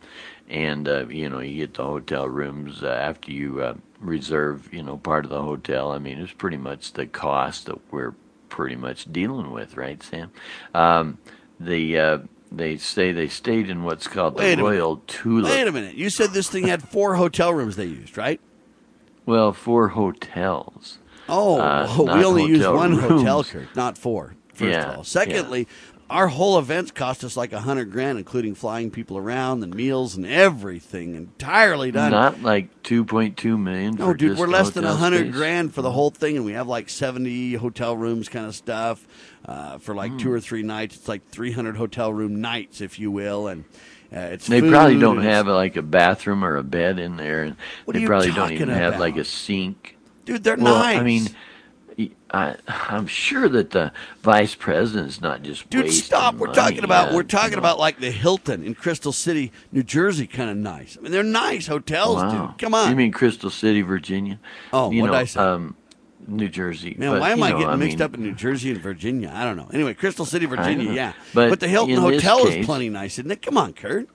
and uh, you know, you get the hotel rooms uh, after you uh, reserve, you know, part of the hotel. I mean, it's pretty much the cost that we're pretty much dealing with, right, Sam? Um, the uh, they say they stayed in what's called Wait the Royal minute. Tulip. Wait a minute, you said this thing had four hotel rooms they used, right? Well, four hotels. Oh, uh, we only used one rooms. hotel, Kurt, not four. First yeah, of all. Secondly, yeah. Our whole events cost us like a hundred grand, including flying people around and meals and everything, entirely done. Not like two point two million. No, dude, we're less than a hundred grand for the whole thing, and we have like seventy hotel rooms, kind of stuff, uh, for like mm. two or three nights. It's like three hundred hotel room nights, if you will, and. Uh, they probably don't have like a bathroom or a bed in there, and they probably don't even about? have like a sink. Dude, they're well, nice. I mean, I, am sure that the vice president is not just dude. Stop. We're talking about we're talking about like the Hilton in Crystal City, New Jersey, kind of nice. I mean, they're nice hotels, wow. dude. Come on. You mean Crystal City, Virginia? Oh, you what did I say? Um, New Jersey. Man, but, why am I know, getting I mixed mean, up in New Jersey and Virginia? I don't know. Anyway, Crystal City, Virginia, yeah. But, but the Hilton Hotel is plenty nice, isn't it? Come on, Kurt.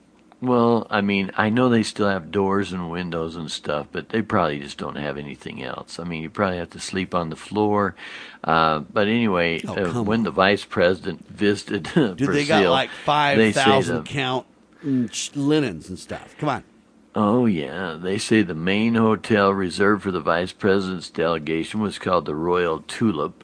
Well, I mean, I know they still have doors and windows and stuff, but they probably just don't have anything else. I mean, you probably have to sleep on the floor. Uh, but anyway, oh, uh, when on. the vice president visited Dude, Brazil, they got like 5,000 count linens and stuff. Come on. Oh, yeah. They say the main hotel reserved for the vice president's delegation was called the Royal Tulip.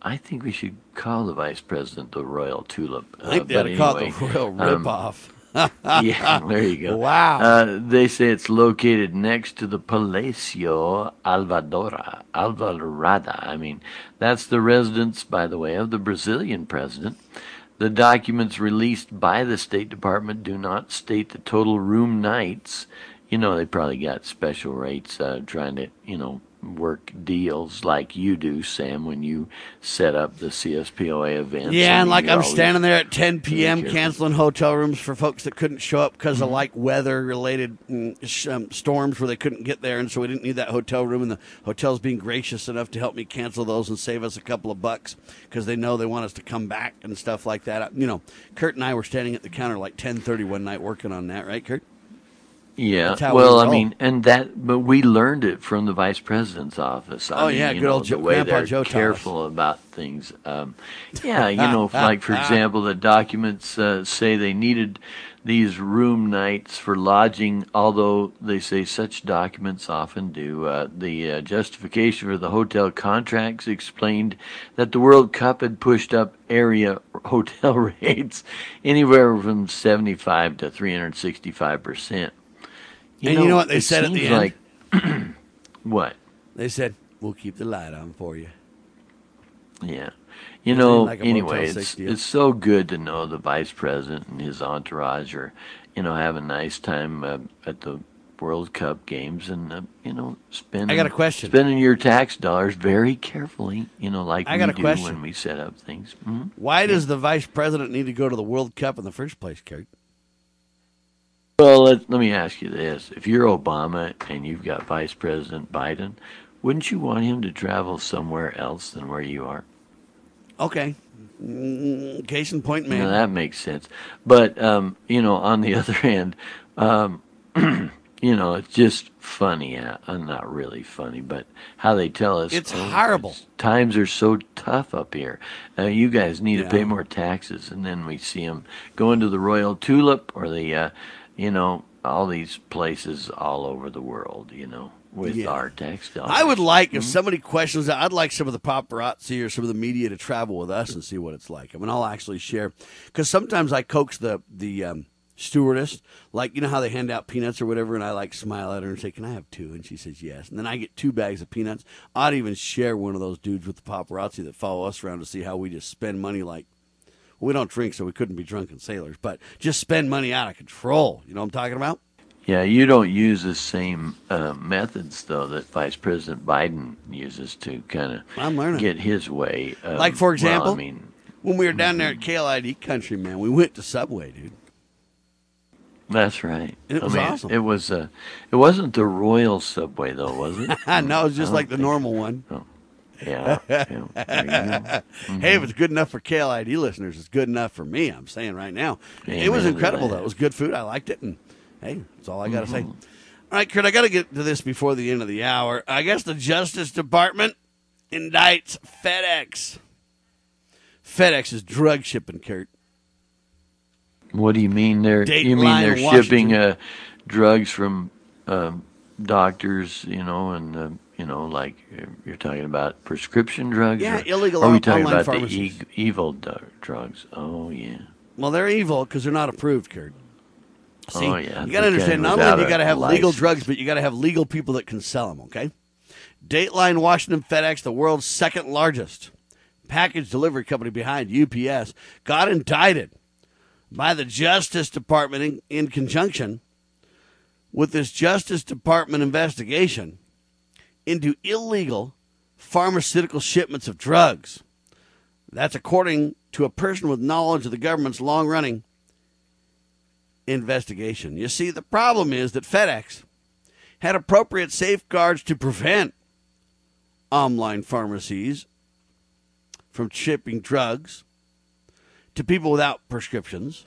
I think we should call the vice president the Royal Tulip. I think uh, they ought to anyway, call it the Royal um, Ripoff yeah, there you go. Wow. Uh, they say it's located next to the Palacio Alvadora, Alvarada. I mean, that's the residence, by the way, of the Brazilian president. The documents released by the State Department do not state the total room nights. You know, they probably got special rates uh, trying to, you know, work deals like you do, Sam, when you set up the CSPOA events. Yeah, and like I'm standing there at 10 p.m. canceling hotel rooms for folks that couldn't show up because mm-hmm. of like weather related mm, um, storms where they couldn't get there, and so we didn't need that hotel room. And the hotel's being gracious enough to help me cancel those and save us a couple of bucks because they know they want us to come back and stuff like that. You know, Kurt and I were standing at the counter like 10:30 one night working on that, right, Kurt? Yeah, well, I mean, and that, but we learned it from the vice president's office. I oh mean, yeah, good know, old the way Grandpa they're Joe careful about things. Um, yeah, you know, like for example, the documents uh, say they needed these room nights for lodging, although they say such documents often do. Uh, the uh, justification for the hotel contracts explained that the World Cup had pushed up area hotel rates anywhere from 75 to 365 percent. You and know, you know what they said at the end? Like, what? They said, "We'll keep the light on for you." Yeah. You know, like anyway, it's, it's so good to know the vice president and his entourage are, you know, having a nice time uh, at the World Cup games and, uh, you know, spending. I got a question. Spending your tax dollars very carefully, you know, like I got we a do question. when we set up things. Mm-hmm. Why yeah. does the vice president need to go to the World Cup in the first place, Kurt? Well, let, let me ask you this. If you're Obama and you've got Vice President Biden, wouldn't you want him to travel somewhere else than where you are? Okay. Mm, case in point, man. Now, that makes sense. But, um, you know, on the other hand, um, you know, it's just funny. Uh, not really funny, but how they tell us. It's oh, horrible. It's, times are so tough up here. Uh, you guys need yeah. to pay more taxes. And then we see them going to the Royal Tulip or the. Uh, you know, all these places all over the world, you know. with Yeah. our tax dollars. I would like Mm-hmm. if somebody questions that. I'd like some of the paparazzi or some of the media to travel with us and see what it's like. I mean, I'll actually share because sometimes I coax the the um, stewardess, like you know how they hand out peanuts or whatever, and I like smile at her and say, "Can I have two? And she says yes. And then I get two bags of peanuts. I'd even share one of those dudes with the paparazzi that follow us around to see how we just spend money like. We don't drink, so we couldn't be drunken sailors, but just spend money out of control. You know what I'm talking about? Yeah, you don't use the same uh, methods though that Vice President Biden uses to kind of I'm learning. get his way. Um, Like, for well, example? I mean, When we were down there at KLID Country, man, we went to Subway, dude. that's right. And it was I mean, awesome. It was. Uh, it wasn't the Royal Subway though, was it? no, it was just like the normal one. think- Yeah. you. Hey, if it's good enough for KLID listeners, it's good enough for me. I'm saying right now. it was incredible, that. though. It was good food. I liked it. And hey, that's all I got to say. Mm-hmm. All right, Kurt, I got to get to this before the end of the hour. I guess the Justice Department indicts FedEx. FedEx is drug shipping, Kurt. What do you mean they're? Dateline, you mean they're Washington. shipping uh, drugs from um, doctors? You know, and uh, you know, like you're talking about prescription drugs. Yeah, or illegal Are we talking online about pharmacies. the e- evil du- drugs? Oh yeah. Well, they're evil because they're not approved, Kurt. Oh, See, Oh, yeah. you got to understand. Not only do you got to have legal drugs, but you got to have legal people that can sell them. Okay. Dateline Washington FedEx, the world's second largest package delivery company behind UPS, got indicted by the Justice Department in, in conjunction with this Justice Department investigation into illegal pharmaceutical shipments of drugs. That's according to a person with knowledge of the government's long running investigation. You see, the problem is that FedEx had appropriate safeguards to prevent online pharmacies from shipping drugs to people without prescriptions.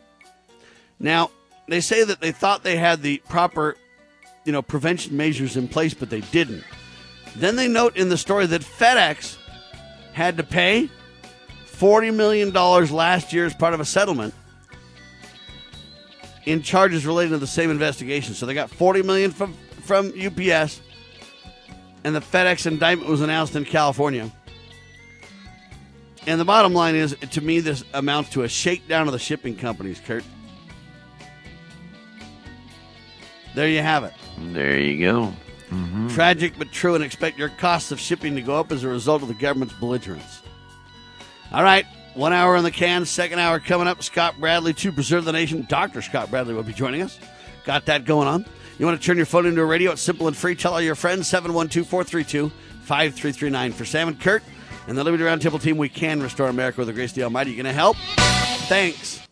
Now, they say that they thought they had the proper, you know, prevention measures in place, but they didn't. Then they note in the story that FedEx had to pay $40 million last year as part of a settlement in charges relating to the same investigation. So they got 40 million from from UPS and the FedEx indictment was announced in California. And the bottom line is to me this amounts to a shakedown of the shipping companies, Kurt. There you have it. There you go. Mm-hmm. Tragic but true, and expect your costs of shipping to go up as a result of the government's belligerence. All right, one hour in the can, second hour coming up. Scott Bradley to preserve the nation. Dr. Scott Bradley will be joining us. Got that going on. You want to turn your phone into a radio? It's simple and free. Tell all your friends 712 432 5339. For Sam and Kurt and the Liberty Roundtable team, we can restore America with the grace of the Almighty. You going to help? Thanks.